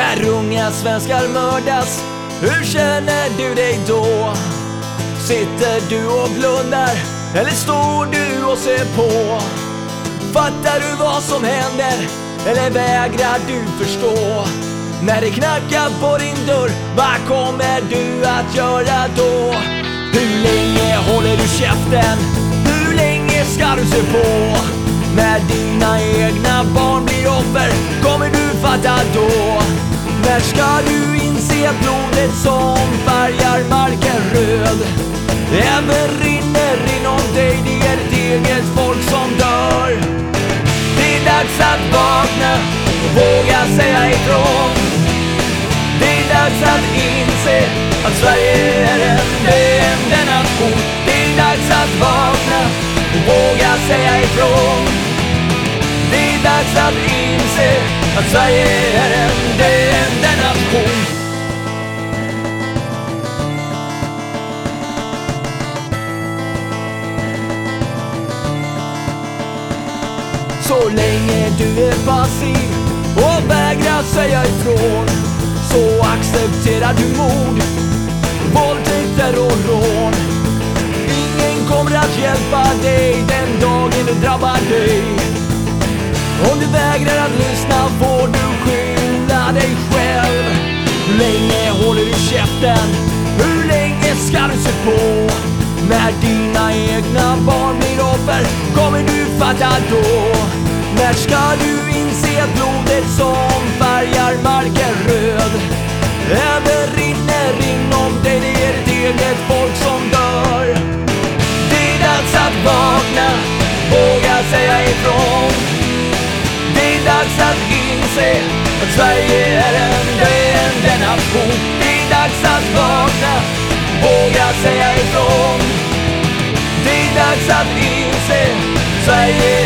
När unga svenskar mördas, hur känner du dig då? Sitter du och blundar eller står du och ser på? Fattar du vad som händer eller vägrar du förstå? När det knackar på din dörr, vad kommer du att göra då? Hur länge håller du käften? Hur länge ska du se på? När dina egna barn blir offer, kommer du fatta då? Ska du inse att blodet som färgar marken röd? Även rinner inom dig, det är ditt eget folk som dör. Det är dags att vakna och våga säga ifrån. Det är dags att inse att Sverige är en döende nation. Det är dags att vakna och våga säga ifrån. Det är dags att inse att Sverige är en döende Så länge du är passiv och vägrar säga ifrån så accepterar du mord, våldtäkter och rån. Ingen kommer att hjälpa dig den dagen det drabbar dig. Om du vägrar att lyssna får du skylla dig själv. Hur länge håller du käften? Hur länge ska du se på? När dina egna barn blir offer kommer du fatta då. Här ska du inse blodet som färgar marken röd även rinner inom dig, det är ditt eget folk som dör. Det är dags att vakna, våga säga ifrån. Det är dags att inse att Sverige är en döende nation. Det är dags att vakna, våga säga ifrån. Det är dags att inse Sverige